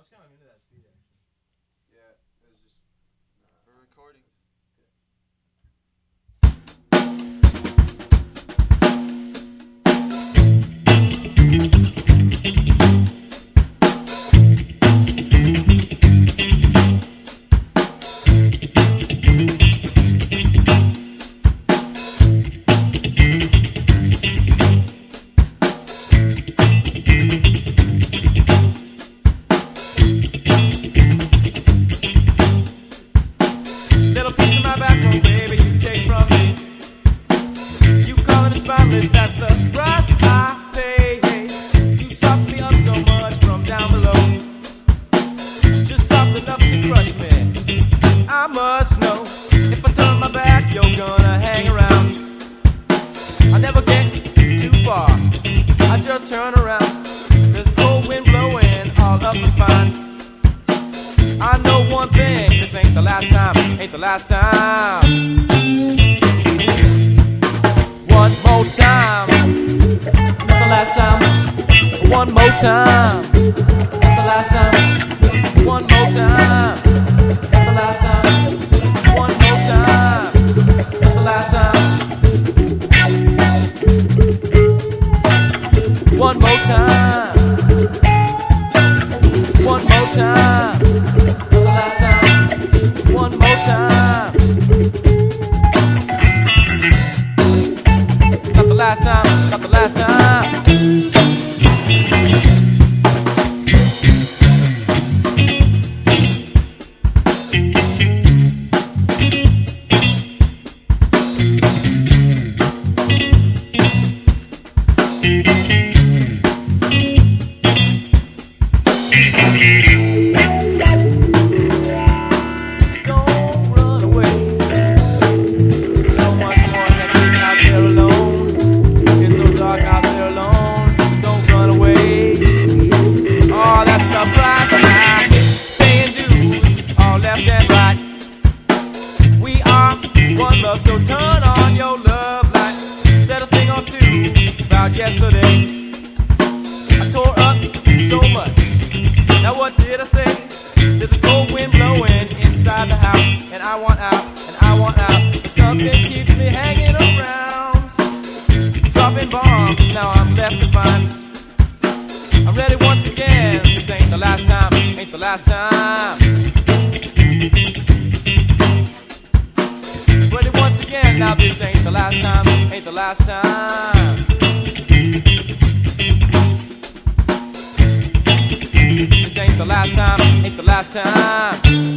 was kind of into that speed actually. Ain't the last time, One more time, the last time. One more time, the last time. One more time, the last time. One more time. One more time. What did I say? There's a cold wind blowing inside the house, and I want out, and I want out. But something keeps me hanging around, dropping bombs. Now I'm left to find. I'm ready once again. This ain't the last time, ain't the last time. Ready once again. Now this ain't the last time, ain't the last time. the last time, ain't the last time.